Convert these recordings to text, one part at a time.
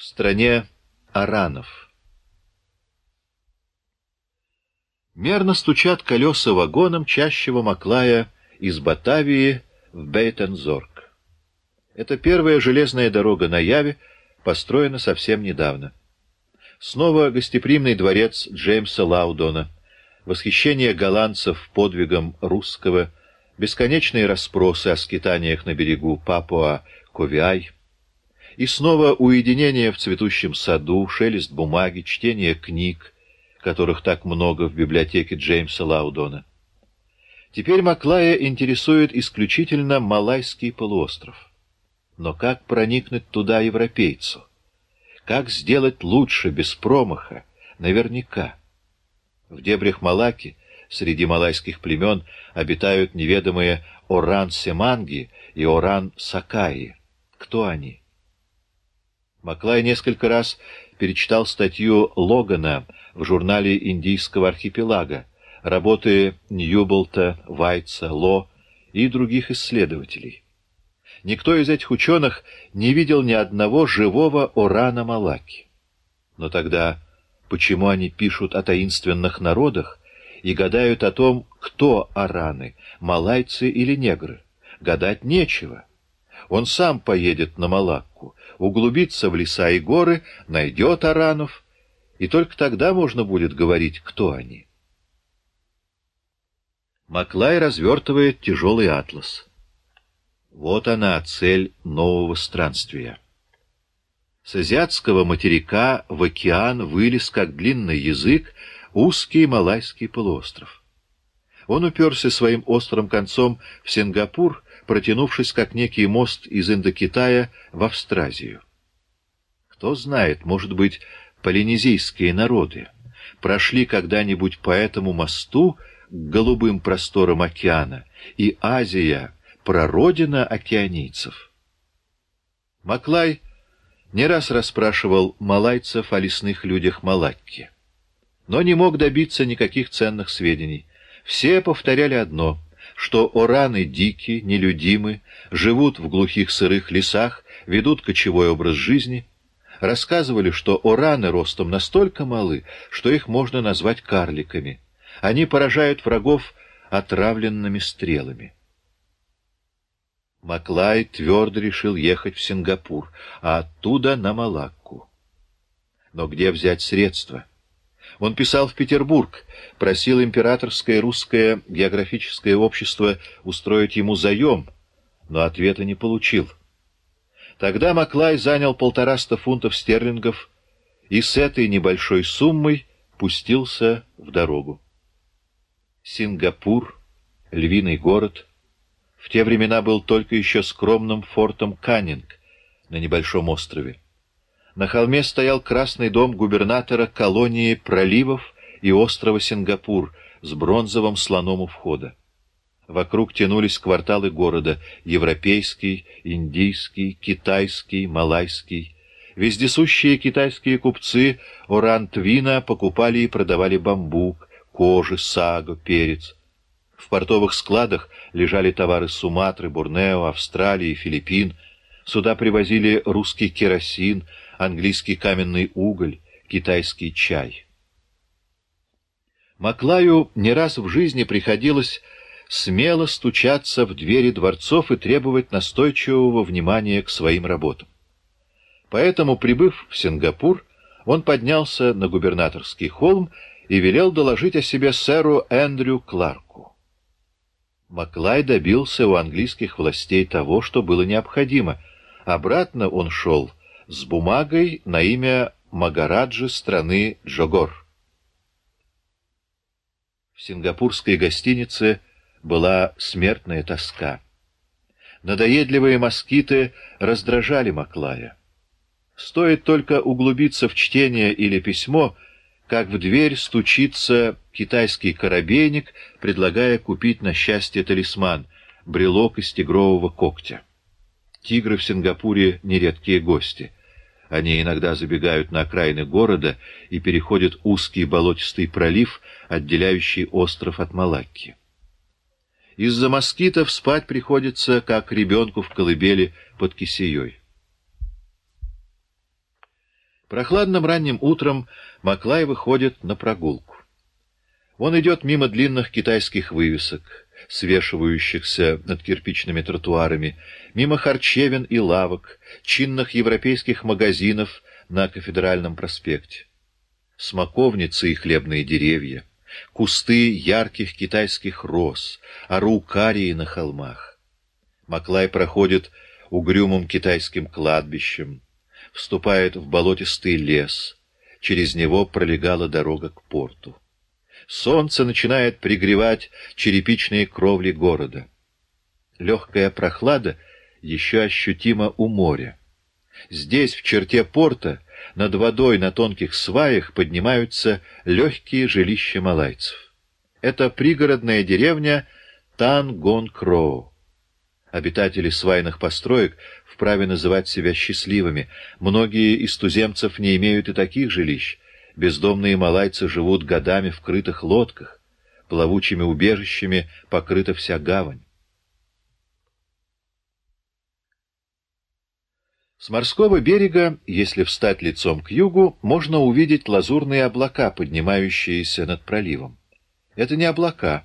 В стране аранов. Мерно стучат колеса вагоном чащего Маклая из Батавии в Бейтензорг. Это первая железная дорога на Яве, построена совсем недавно. Снова гостеприимный дворец Джеймса Лаудона, восхищение голландцев подвигом русского, бесконечные расспросы о скитаниях на берегу Папуа-Ковиай — и снова уединение в цветущем саду, шелест бумаги, чтение книг, которых так много в библиотеке Джеймса Лаудона. Теперь Маклая интересует исключительно Малайский полуостров. Но как проникнуть туда европейцу? Как сделать лучше, без промаха, наверняка? В дебрях Малаки, среди малайских племен, обитают неведомые Оран-Семанги и Оран-Сакаи. Кто они? Маклай несколько раз перечитал статью Логана в журнале Индийского архипелага, работы Ньюболта, Вайца, Ло и других исследователей. Никто из этих ученых не видел ни одного живого Орана Малаки. Но тогда почему они пишут о таинственных народах и гадают о том, кто Ораны, малайцы или негры? Гадать нечего. Он сам поедет на Малакку, углубится в леса и горы, найдет аранов, и только тогда можно будет говорить, кто они. Маклай развертывает тяжелый атлас. Вот она, цель нового странствия. С азиатского материка в океан вылез, как длинный язык, узкий Малайский полуостров. Он уперся своим острым концом в Сингапур протянувшись как некий мост из Индокитая в Австразию. Кто знает, может быть, полинезийские народы прошли когда-нибудь по этому мосту к голубым просторам океана, и Азия — прародина океанийцев. Маклай не раз расспрашивал малайцев о лесных людях Малакки, но не мог добиться никаких ценных сведений. Все повторяли одно — что ораны дикие, нелюдимы, живут в глухих сырых лесах, ведут кочевой образ жизни. Рассказывали, что ораны ростом настолько малы, что их можно назвать карликами. Они поражают врагов отравленными стрелами. Маклай твердо решил ехать в Сингапур, а оттуда на Малакку. Но где взять средства? Он писал в Петербург, просил императорское русское географическое общество устроить ему заем, но ответа не получил. Тогда Маклай занял полтораста фунтов стерлингов и с этой небольшой суммой пустился в дорогу. Сингапур, львиный город, в те времена был только еще скромным фортом Каннинг на небольшом острове. На холме стоял красный дом губернатора колонии проливов и острова Сингапур с бронзовым слоном у входа. Вокруг тянулись кварталы города — европейский, индийский, китайский, малайский. Вездесущие китайские купцы Оран-Твина покупали и продавали бамбук, кожи, сагу, перец. В портовых складах лежали товары Суматры, Борнео, Австралии, Филиппин. Сюда привозили русский керосин — английский каменный уголь, китайский чай. Маклаю не раз в жизни приходилось смело стучаться в двери дворцов и требовать настойчивого внимания к своим работам. Поэтому, прибыв в Сингапур, он поднялся на губернаторский холм и велел доложить о себе сэру Эндрю Кларку. Маклай добился у английских властей того, что было необходимо. Обратно он шел с бумагой на имя Магараджи страны Джогор. В сингапурской гостинице была смертная тоска. Надоедливые москиты раздражали Маклая. Стоит только углубиться в чтение или письмо, как в дверь стучится китайский корабейник, предлагая купить на счастье талисман — брелок из тигрового когтя. Тигры в Сингапуре — нередкие гости — они иногда забегают на окраины города и переходят узкий болотистый пролив, отделяющий остров от Малакки. Из-за москитов спать приходится, как ребенку в колыбели под кисеей. Прохладным ранним утром Маклай выходит на прогулку. Он идет мимо длинных китайских вывесок, свешивающихся над кирпичными тротуарами, мимо харчевин и лавок, чинных европейских магазинов на Кафедральном проспекте. Смоковницы и хлебные деревья, кусты ярких китайских роз, араукарии на холмах. Маклай проходит угрюмым китайским кладбищем, вступает в болотистый лес, через него пролегала дорога к порту. Солнце начинает пригревать черепичные кровли города. Легкая прохлада еще ощутима у моря. Здесь, в черте порта, над водой на тонких сваях поднимаются легкие жилища малайцев. Это пригородная деревня Тангон-Кроу. Обитатели свайных построек вправе называть себя счастливыми. Многие из туземцев не имеют и таких жилищ. Бездомные малайцы живут годами в крытых лодках. Плавучими убежищами покрыта вся гавань. С морского берега, если встать лицом к югу, можно увидеть лазурные облака, поднимающиеся над проливом. Это не облака,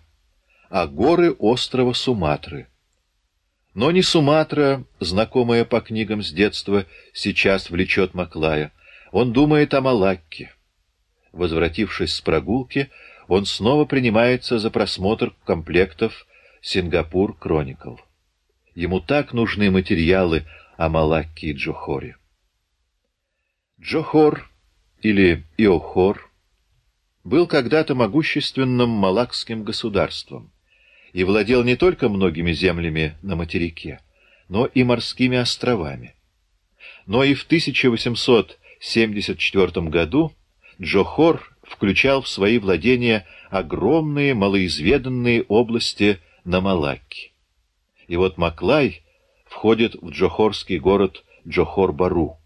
а горы острова Суматры. Но не Суматра, знакомая по книгам с детства, сейчас влечет Маклая. Он думает о Малакке. Возвратившись с прогулки, он снова принимается за просмотр комплектов «Сингапур Кроникл». Ему так нужны материалы о Малакке и Джохоре. Джохор, или Иохор, был когда-то могущественным малакским государством и владел не только многими землями на материке, но и морскими островами. Но и в 1874 году Джохор включал в свои владения огромные малоизведанные области на Малакке. И вот Маклай входит в джохорский город Джохор-Бару.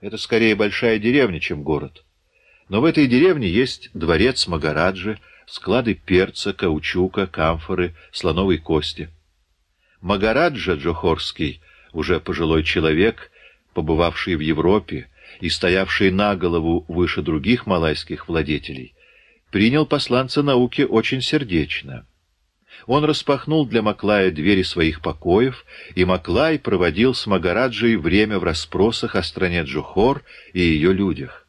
Это скорее большая деревня, чем город. Но в этой деревне есть дворец Магараджи, склады перца, каучука, камфоры, слоновой кости. Магараджа Джохорский, уже пожилой человек, побывавший в Европе и стоявший на голову выше других малайских владетелей, принял посланца науки очень сердечно. Он распахнул для Маклая двери своих покоев, и Маклай проводил с Магараджей время в расспросах о стране Джохор и ее людях.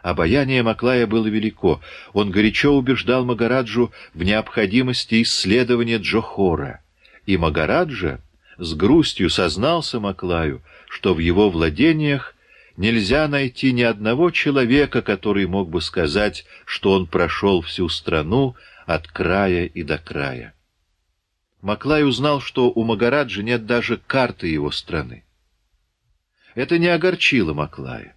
Обаяние Маклая было велико. Он горячо убеждал Магараджу в необходимости исследования Джохора. И Магараджа с грустью сознался Маклаю, что в его владениях нельзя найти ни одного человека, который мог бы сказать, что он прошел всю страну от края и до края. Маклай узнал, что у Магараджа нет даже карты его страны. Это не огорчило Маклая.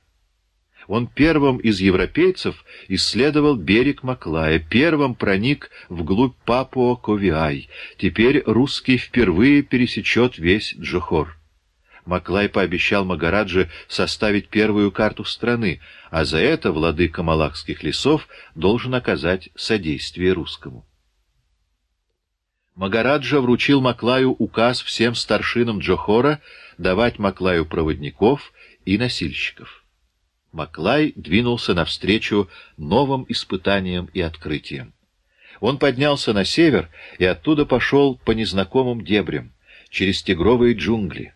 Он первым из европейцев исследовал берег Маклая, первым проник вглубь Папуа-Ковиай. Теперь русский впервые пересечет весь Джохор. Маклай пообещал Магараджи составить первую карту страны, а за это владыка Малакских лесов должен оказать содействие русскому. Магараджа вручил Маклаю указ всем старшинам Джохора давать Маклаю проводников и носильщиков. Маклай двинулся навстречу новым испытаниям и открытиям. Он поднялся на север и оттуда пошел по незнакомым дебрям, через тигровые джунгли.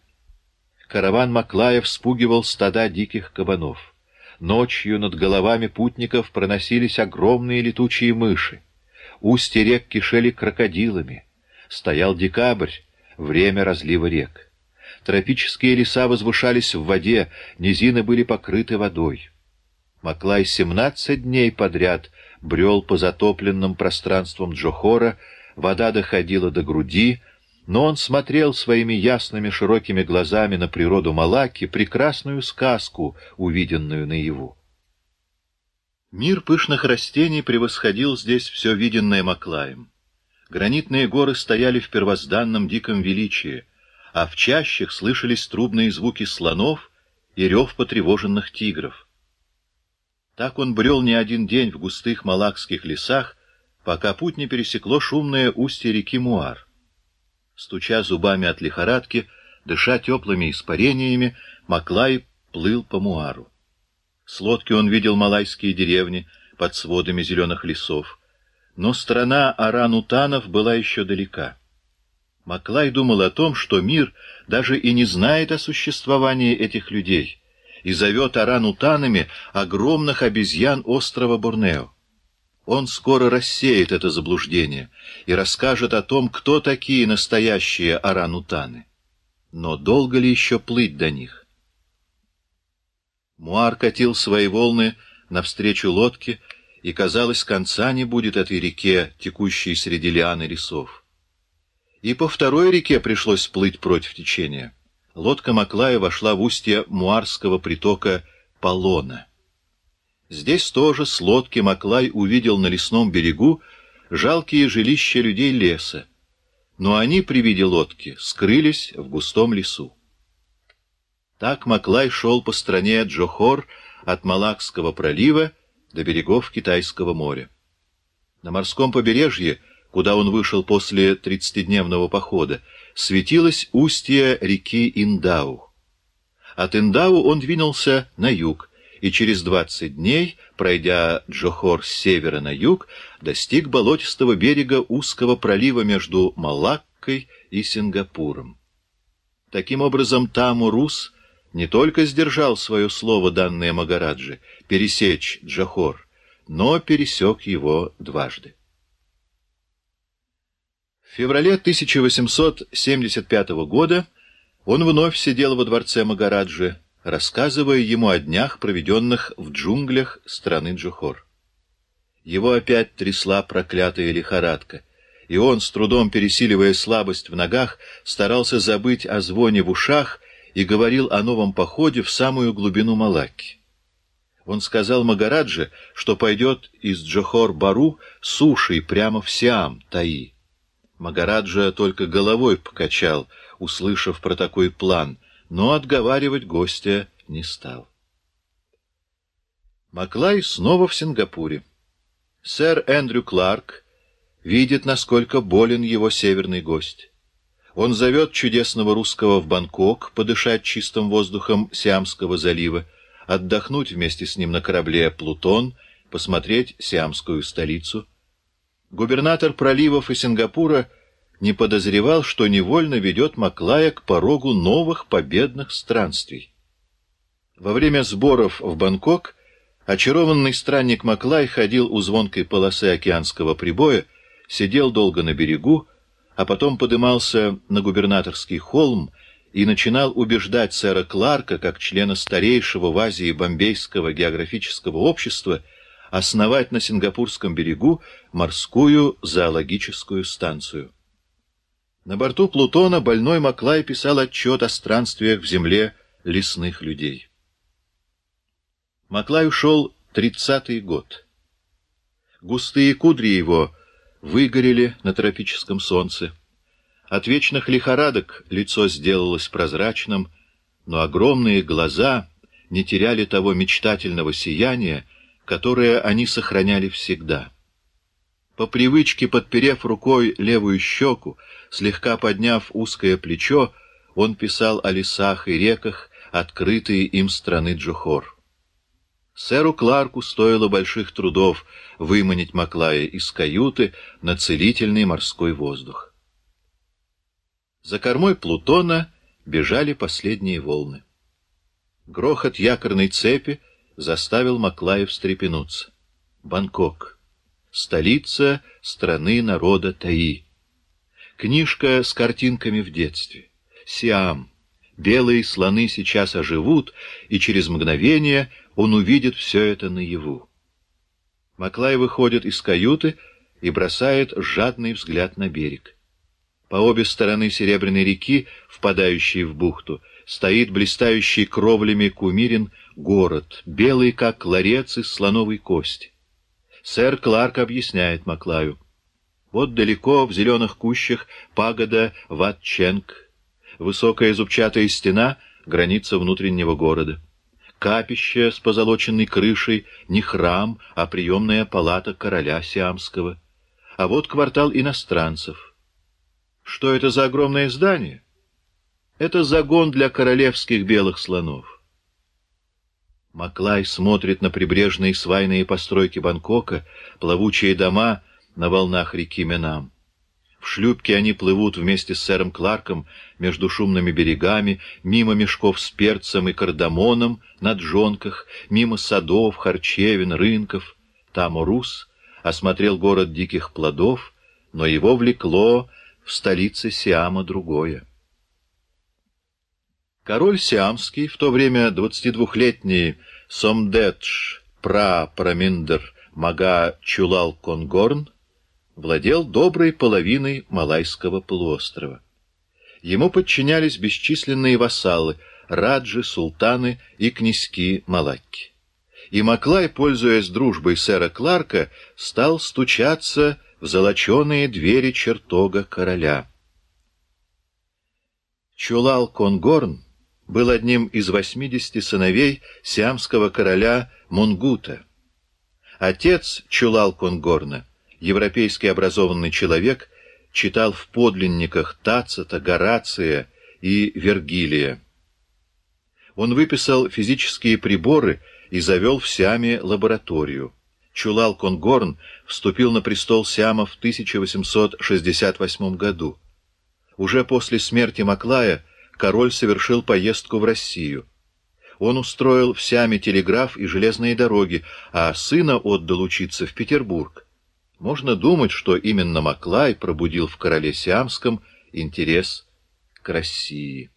Караван Маклая вспугивал стада диких кабанов. Ночью над головами путников проносились огромные летучие мыши. Устья рек кишели крокодилами. Стоял декабрь, время разлива рек. Тропические леса возвышались в воде, низины были покрыты водой. Маклай семнадцать дней подряд брел по затопленным пространствам Джохора, вода доходила до груди, но он смотрел своими ясными широкими глазами на природу Малаки, прекрасную сказку, увиденную наяву. Мир пышных растений превосходил здесь все виденное Маклаем. Гранитные горы стояли в первозданном диком величии, а в чащах слышались трубные звуки слонов и рев потревоженных тигров. Так он брел не один день в густых малакских лесах, пока путь не пересекло шумное устье реки Муар. Стуча зубами от лихорадки, дыша теплыми испарениями, Маклай плыл по Муару. С лодки он видел малайские деревни под сводами зеленых лесов. Но страна Аранутанов была еще далека. Маклай думал о том, что мир даже и не знает о существовании этих людей и зовет Аранутанами огромных обезьян острова Борнео. Он скоро рассеет это заблуждение и расскажет о том, кто такие настоящие Аранутаны. Но долго ли еще плыть до них? Муар катил свои волны навстречу лодке, и, казалось, конца не будет этой реке, текущей среди лиан и лесов. И по второй реке пришлось плыть против течения. Лодка Маклая вошла в устье муарского притока Полона. Здесь тоже с лодки Маклай увидел на лесном берегу жалкие жилища людей леса, но они при виде лодки скрылись в густом лесу. Так Маклай шел по стране Джохор от Малакского пролива до берегов Китайского моря. На морском побережье, куда он вышел после тридцатидневного похода, светилось устье реки Индау. От Индау он двинулся на юг, и через двадцать дней, пройдя Джохор с севера на юг, достиг болотистого берега узкого пролива между Малаккой и Сингапуром. Таким образом, Таму-Рус — не только сдержал свое слово, данное Магараджи, пересечь Джахор, но пересек его дважды. В феврале 1875 года он вновь сидел во дворце Магараджи, рассказывая ему о днях, проведенных в джунглях страны Джохор. Его опять трясла проклятая лихорадка, и он, с трудом пересиливая слабость в ногах, старался забыть о звоне в ушах и говорил о новом походе в самую глубину Малакки. Он сказал Магараджи, что пойдет из Джохор-Бару сушей прямо в Сиам, Таи. Магараджа только головой покачал, услышав про такой план, но отговаривать гостя не стал. Маклай снова в Сингапуре. Сэр Эндрю Кларк видит, насколько болен его северный гость. Он зовет чудесного русского в Бангкок подышать чистым воздухом Сиамского залива, отдохнуть вместе с ним на корабле «Плутон», посмотреть Сиамскую столицу. Губернатор проливов и Сингапура не подозревал, что невольно ведет Маклая к порогу новых победных странствий. Во время сборов в Бангкок очарованный странник Маклай ходил у звонкой полосы океанского прибоя, сидел долго на берегу, а потом подымался на губернаторский холм и начинал убеждать сэра Кларка, как члена старейшего в Азии Бомбейского географического общества, основать на Сингапурском берегу морскую зоологическую станцию. На борту Плутона больной Маклай писал отчет о странствиях в земле лесных людей. Маклай ушел тридцатый год. Густые кудри его выгорели на тропическом солнце. От вечных лихорадок лицо сделалось прозрачным, но огромные глаза не теряли того мечтательного сияния, которое они сохраняли всегда. По привычке, подперев рукой левую щеку, слегка подняв узкое плечо, он писал о лесах и реках, открытые им страны Джохор. Сэру Кларку стоило больших трудов выманить Маклая из каюты на целительный морской воздух. За кормой Плутона бежали последние волны. Грохот якорной цепи заставил Маклая встрепенуться. Бангкок. Столица страны народа Таи. Книжка с картинками в детстве. Сиам. Белые слоны сейчас оживут, и через мгновение он увидит все это наяву. Маклай выходит из каюты и бросает жадный взгляд на берег. По обе стороны Серебряной реки, впадающей в бухту, стоит блистающий кровлями кумирин город, белый как ларец из слоновой кости. Сэр Кларк объясняет Маклаю. Вот далеко в зеленых кущах пагода Ватченг, высокая зубчатая стена — граница внутреннего города. Капище с позолоченной крышей не храм, а приемная палата короля Сиамского. А вот квартал иностранцев. Что это за огромное здание? Это загон для королевских белых слонов. Маклай смотрит на прибрежные свайные постройки Бангкока, плавучие дома на волнах реки Менам. В шлюпке они плывут вместе с сэром Кларком между шумными берегами, мимо мешков с перцем и кардамоном на джонках, мимо садов, харчевин, рынков. Там Урус осмотрел город диких плодов, но его влекло в столице Сиама другое. Король Сиамский, в то время 22-летний Сомдедж Пра Праминдер Мага Чулал Конгорн, владел доброй половиной Малайского полуострова. Ему подчинялись бесчисленные вассалы, раджи, султаны и князьки Малакки. И Маклай, пользуясь дружбой сэра Кларка, стал стучаться в золоченые двери чертога короля. Чулал Конгорн был одним из восьмидесяти сыновей сиамского короля Мунгута. Отец Чулал Конгорна европейский образованный человек читал в подлинниках Тацита, Горация и Вергилия. Он выписал физические приборы и завел в Сиаме лабораторию. Чулал Конгорн вступил на престол Сиама в 1868 году. Уже после смерти Маклая король совершил поездку в Россию. Он устроил в телеграф и железные дороги, а сына отдал учиться в Петербург. Можно думать, что именно Маклай пробудил в короле Сиамском интерес к России.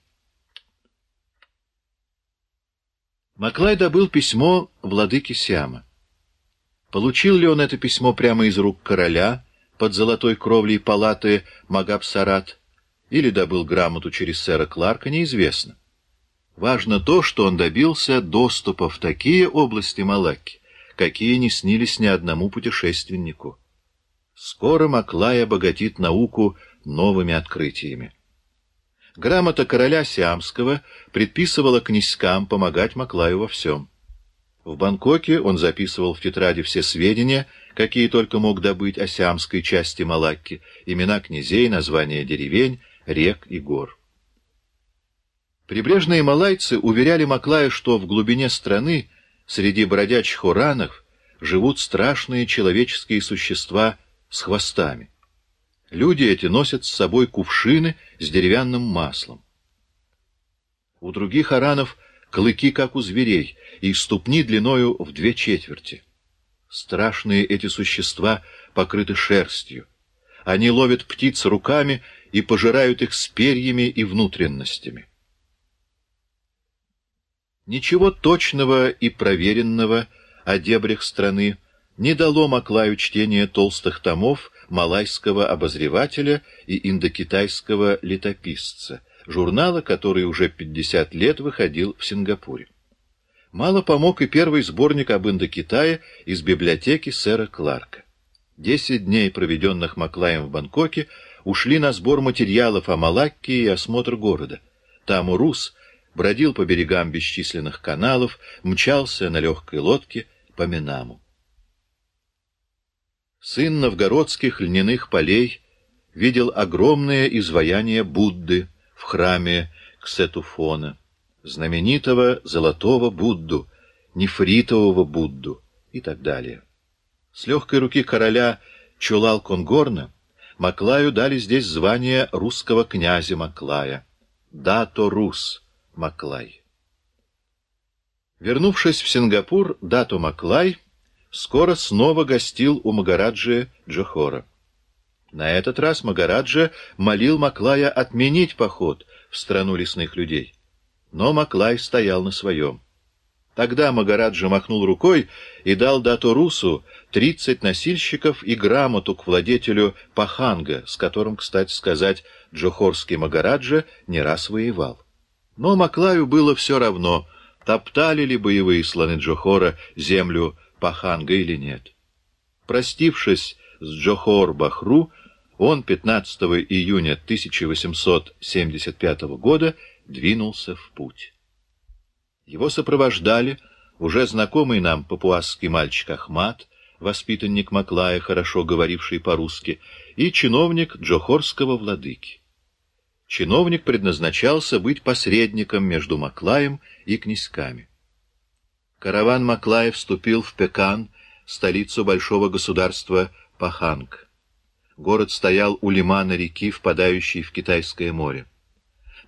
Маклай добыл письмо владыки Сиама. Получил ли он это письмо прямо из рук короля под золотой кровлей палаты Магабсарат, или добыл грамоту через сэра Кларка, неизвестно. Важно то, что он добился доступа в такие области Малакки, какие не снились ни одному путешественнику. Скоро Маклай обогатит науку новыми открытиями. Грамота короля Сиамского предписывала князькам помогать Маклаю во всем. В Бангкоке он записывал в тетради все сведения, какие только мог добыть о сиамской части Малакки, имена князей, названия деревень, рек и гор. Прибрежные малайцы уверяли Маклая, что в глубине страны, среди бродячих уранов, живут страшные человеческие существа с хвостами. Люди эти носят с собой кувшины с деревянным маслом. У других аранов клыки, как у зверей, и ступни длиною в две четверти. Страшные эти существа покрыты шерстью. Они ловят птиц руками и пожирают их с перьями и внутренностями. Ничего точного и проверенного о дебрях страны не дало Маклаю чтение толстых томов малайского обозревателя и индокитайского летописца, журнала, который уже 50 лет выходил в Сингапуре. Мало помог и первый сборник об Индокитае из библиотеки сэра Кларка. Десять дней, проведенных Маклаем в Бангкоке, ушли на сбор материалов о Малакке и осмотр города. Там Урус бродил по берегам бесчисленных каналов, мчался на легкой лодке по Минаму. Сын новгородских льняных полей видел огромное изваяние Будды в храме Ксетуфона, знаменитого золотого Будду, нефритового Будду и так далее. С легкой руки короля Чулал-Конгорна Маклаю дали здесь звание русского князя Маклая, Дато Рус Маклай. Вернувшись в Сингапур, Дато Маклай скоро снова гостил у Магараджи Джохора. На этот раз Магараджа молил Маклая отменить поход в страну лесных людей. Но Маклай стоял на своем. Тогда Магараджа махнул рукой и дал дату Русу тридцать носильщиков и грамоту к владетелю Паханга, с которым, кстати сказать, Джохорский Магараджа не раз воевал. Но Маклаю было все равно, топтали ли боевые слоны Джохора землю Паханга или нет. Простившись с Джохор Бахру, он 15 июня 1875 года двинулся в путь. Его сопровождали уже знакомый нам папуасский мальчик Ахмат, воспитанник Маклая, хорошо говоривший по-русски, и чиновник Джохорского владыки. Чиновник предназначался быть посредником между Маклаем и князьками. Караван Маклая вступил в Пекан, столицу большого государства Паханг. Город стоял у лимана реки, впадающей в Китайское море.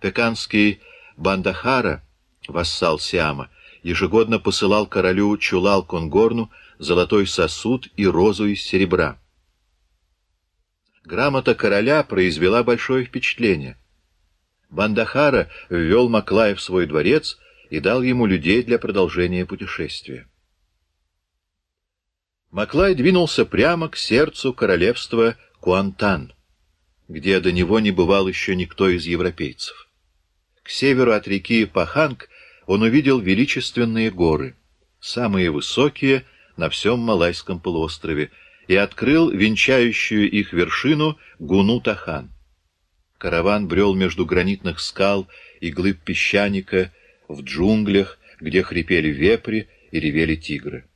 Пеканский Бандахара, вассал Сиама, ежегодно посылал королю Чулал-Конгорну золотой сосуд и розу из серебра. Грамота короля произвела большое впечатление. Бандахара ввел Маклая в свой дворец и дал ему людей для продолжения путешествия. Маклай двинулся прямо к сердцу королевства Куантан, где до него не бывал еще никто из европейцев. К северу от реки Паханг он увидел величественные горы, самые высокие на всем Малайском полуострове, и открыл венчающую их вершину Гуну-Тахан. Караван брел между гранитных скал и глыб песчаника, в джунглях, где хрипели вепри и ревели тигры.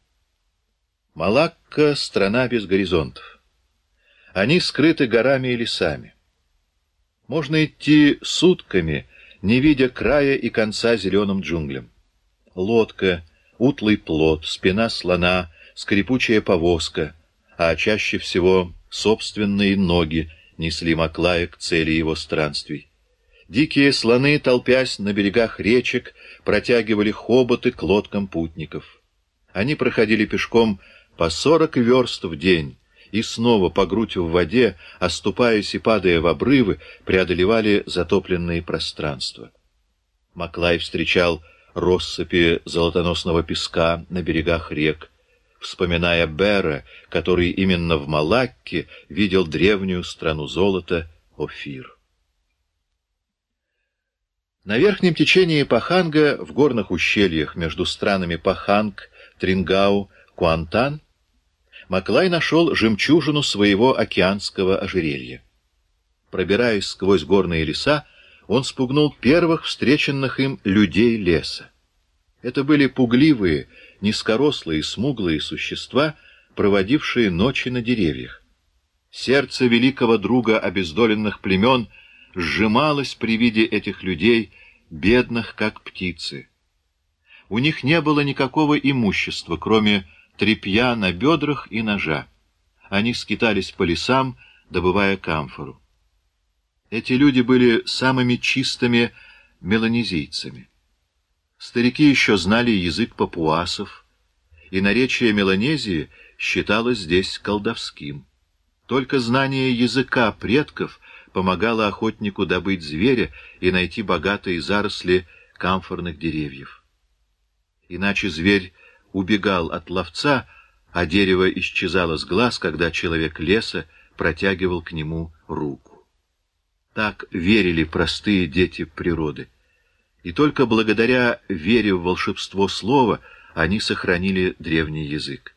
Малакка — страна без горизонтов. Они скрыты горами и лесами. Можно идти сутками, не видя края и конца зеленым джунглям. Лодка, утлый плод, спина слона, скрипучая повозка, а чаще всего собственные ноги несли Маклая к цели его странствий. Дикие слоны, толпясь на берегах речек, протягивали хоботы к лодкам путников. Они проходили пешком по сорок верст в день и снова по грудь в воде, оступаясь и падая в обрывы, преодолевали затопленные пространства. Маклай встречал россыпи золотоносного песка на берегах рек, вспоминая Бера, который именно в Малакке видел древнюю страну золота Офир. На верхнем течении Паханга, в горных ущельях между странами Паханг, Трингау, Куантан, Маклай нашел жемчужину своего океанского ожерелья. Пробираясь сквозь горные леса, он спугнул первых встреченных им людей леса. Это были пугливые, низкорослые, смуглые существа, проводившие ночи на деревьях. Сердце великого друга обездоленных племен — сжималась при виде этих людей, бедных как птицы. У них не было никакого имущества, кроме тряпья на бедрах и ножа. Они скитались по лесам, добывая камфору. Эти люди были самыми чистыми меланезийцами. Старики еще знали язык папуасов, и наречие Меланезии считалось здесь колдовским. Только знание языка предков помогала охотнику добыть зверя и найти богатые заросли камфорных деревьев. Иначе зверь убегал от ловца, а дерево исчезало с глаз, когда человек леса протягивал к нему руку. Так верили простые дети природы. И только благодаря вере в волшебство слова они сохранили древний язык.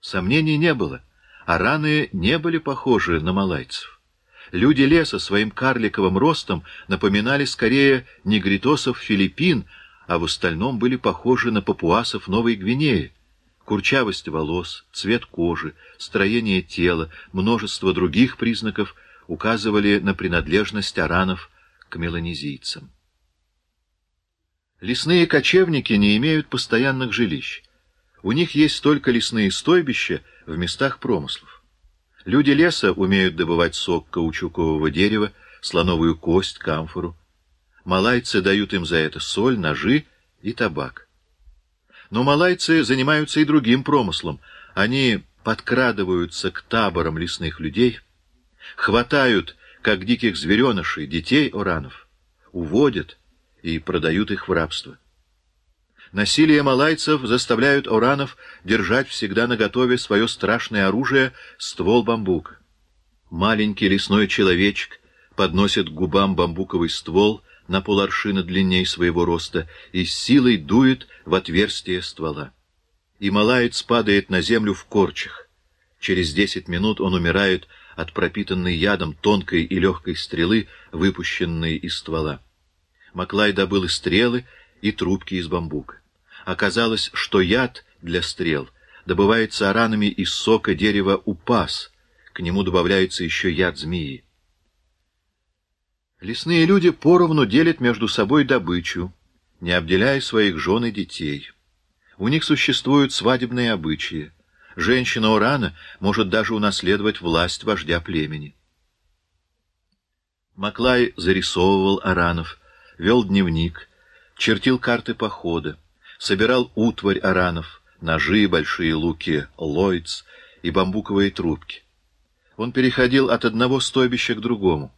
Сомнений не было, а раны не были похожи на малайцев. Люди леса своим карликовым ростом напоминали скорее негритосов Филиппин, а в остальном были похожи на папуасов Новой Гвинеи. Курчавость волос, цвет кожи, строение тела, множество других признаков указывали на принадлежность аранов к меланезийцам. Лесные кочевники не имеют постоянных жилищ. У них есть только лесные стойбища в местах промыслов. Люди леса умеют добывать сок каучукового дерева, слоновую кость, камфору. Малайцы дают им за это соль, ножи и табак. Но малайцы занимаются и другим промыслом. Они подкрадываются к таборам лесных людей, хватают, как диких зверенышей, детей оранов, уводят и продают их в рабство. Насилие малайцев заставляют оранов держать всегда наготове свое страшное оружие — ствол бамбука. Маленький лесной человечек подносит к губам бамбуковый ствол на поларшина длинней своего роста и с силой дует в отверстие ствола. И малаец падает на землю в корчах. Через десять минут он умирает от пропитанной ядом тонкой и легкой стрелы, выпущенной из ствола. Маклай добыл и стрелы, и трубки из бамбука. Оказалось, что яд для стрел добывается аранами из сока дерева упас, к нему добавляется еще яд змеи. Лесные люди поровну делят между собой добычу, не обделяя своих жен и детей. У них существуют свадебные обычаи. Женщина Урана может даже унаследовать власть вождя племени. Маклай зарисовывал Аранов, вел дневник, чертил карты похода, собирал утварь Аранов, ножи, большие луки, лойц и бамбуковые трубки. Он переходил от одного стойбища к другому.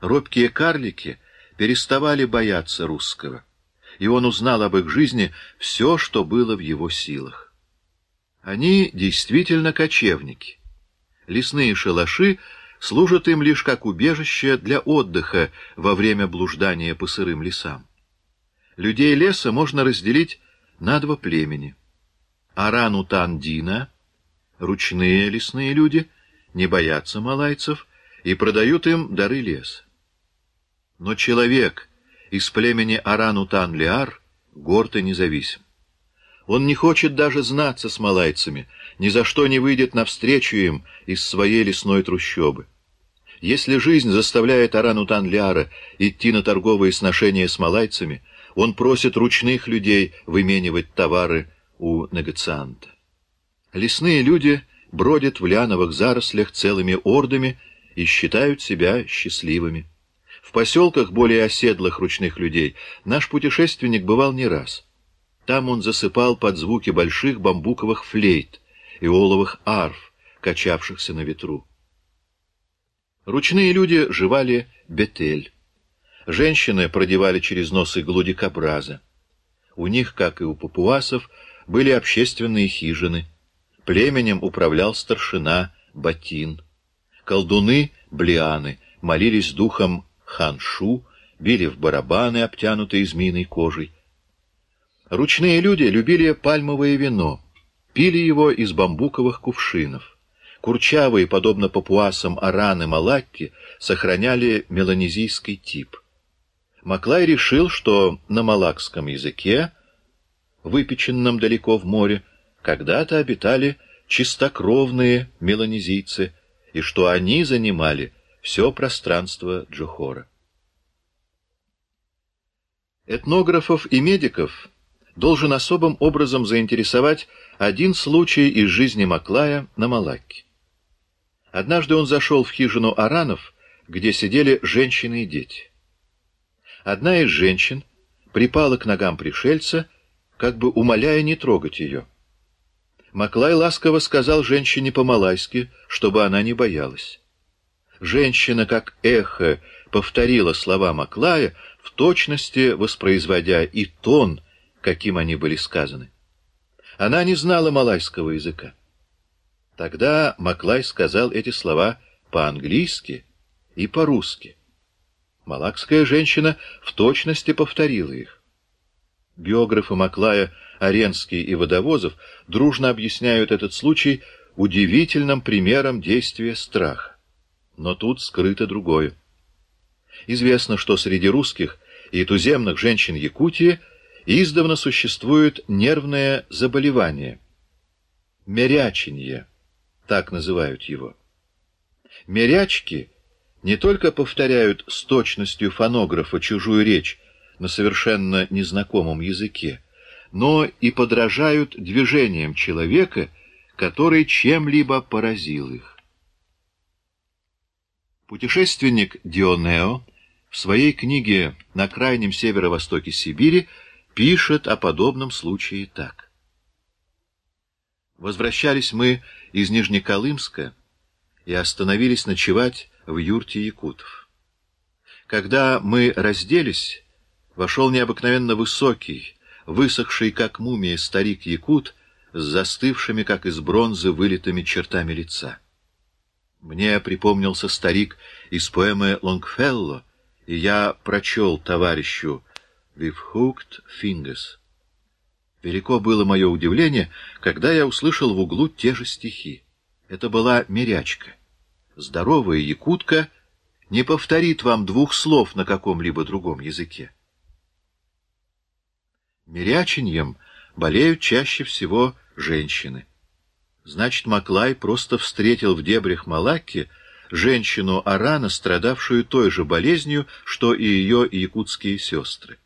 Робкие карлики переставали бояться русского, и он узнал об их жизни все, что было в его силах. Они действительно кочевники. Лесные шалаши служат им лишь как убежище для отдыха во время блуждания по сырым лесам. Людей леса можно разделить на два племени. Аранутандина, ручные лесные люди, не боятся малайцев и продают им дары леса. Но человек из племени Аранутан-Лиар горд и независим. Он не хочет даже знаться с малайцами, ни за что не выйдет навстречу им из своей лесной трущобы. Если жизнь заставляет Аранутан-Лиара идти на торговые сношения с малайцами, он просит ручных людей выменивать товары у негацианта. Лесные люди бродят в ляновых зарослях целыми ордами и считают себя счастливыми. В поселках более оседлых ручных людей наш путешественник бывал не раз. Там он засыпал под звуки больших бамбуковых флейт и оловых арф, качавшихся на ветру. Ручные люди жевали бетель. Женщины продевали через нос иглу дикобраза. У них, как и у папуасов, были общественные хижины. Племенем управлял старшина Батин. Колдуны, блианы, молились духом ханшу, били в барабаны, обтянутые змеиной кожей. Ручные люди любили пальмовое вино, пили его из бамбуковых кувшинов. Курчавые, подобно папуасам Араны Малакки, сохраняли меланезийский тип. Маклай решил, что на малакском языке, выпеченном далеко в море, когда-то обитали чистокровные меланезийцы, и что они занимали все пространство Джохора. Этнографов и медиков должен особым образом заинтересовать один случай из жизни Маклая на Малакке. Однажды он зашел в хижину Аранов, где сидели женщины и дети. Одна из женщин припала к ногам пришельца, как бы умоляя не трогать ее. Маклай ласково сказал женщине по-малайски, чтобы она не боялась. Женщина, как эхо, повторила слова Маклая, в точности воспроизводя и тон, каким они были сказаны. Она не знала малайского языка. Тогда Маклай сказал эти слова по-английски и по-русски. Малакская женщина в точности повторила их. Биографы Маклая, Оренский и Водовозов дружно объясняют этот случай удивительным примером действия страха. Но тут скрыто другое. Известно, что среди русских и туземных женщин Якутии издавна существует нервное заболевание — меряченье, так называют его. Мерячки не только повторяют с точностью фонографа чужую речь на совершенно незнакомом языке, но и подражают движениям человека, который чем-либо поразил их. Путешественник Дионео в своей книге «На крайнем северо-востоке Сибири» пишет о подобном случае так. Возвращались мы из Нижнеколымска и остановились ночевать в юрте якутов. Когда мы разделись, вошел необыкновенно высокий, высохший, как мумия, старик-якут с застывшими, как из бронзы, вылитыми чертами лица. Мне припомнился старик из поэмы Лонгфелло, и я прочел товарищу «With hooked fingers». Велико было мое удивление, когда я услышал в углу те же стихи. Это была мирячка. Здоровая якутка не повторит вам двух слов на каком-либо другом языке. Миряченьем болеют чаще всего женщины. Значит, Маклай просто встретил в дебрях Малакки женщину Арана, страдавшую той же болезнью, что и ее якутские сестры.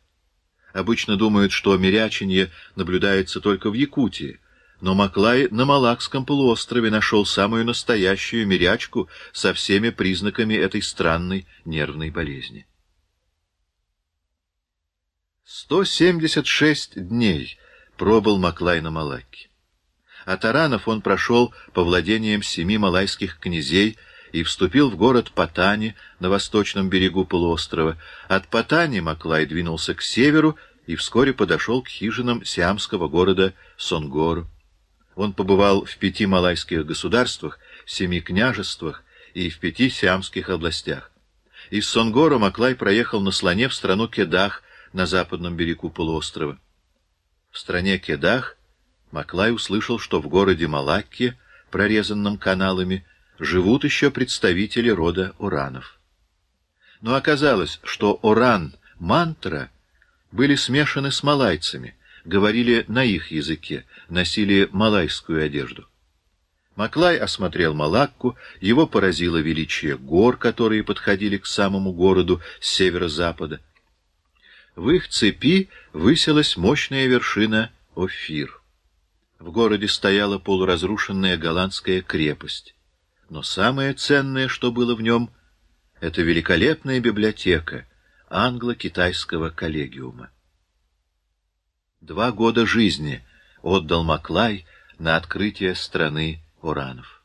Обычно думают, что миряченье наблюдается только в Якутии, но Маклай на Малакском полуострове нашел самую настоящую мирячку со всеми признаками этой странной нервной болезни. 176 дней пробыл Маклай на Малакке. От Аранов он прошел по владениям семи малайских князей и вступил в город Патани на восточном берегу полуострова. От Патани Маклай двинулся к северу и вскоре подошел к хижинам сиамского города Сонгору. Он побывал в пяти малайских государствах, семи княжествах и в пяти сиамских областях. Из Сонгора Маклай проехал на слоне в страну Кедах на западном берегу полуострова. В стране Кедах Маклай услышал, что в городе Малакке, прорезанном каналами, живут еще представители рода Уранов. Но оказалось, что Оран, мантра, были смешаны с малайцами, говорили на их языке, носили малайскую одежду. Маклай осмотрел Малакку, его поразило величие гор, которые подходили к самому городу с северо-запада. В их цепи высилась мощная вершина Офир. В городе стояла полуразрушенная голландская крепость. Но самое ценное, что было в нем, — это великолепная библиотека англо-китайского коллегиума. Два года жизни отдал Маклай на открытие страны Уранов.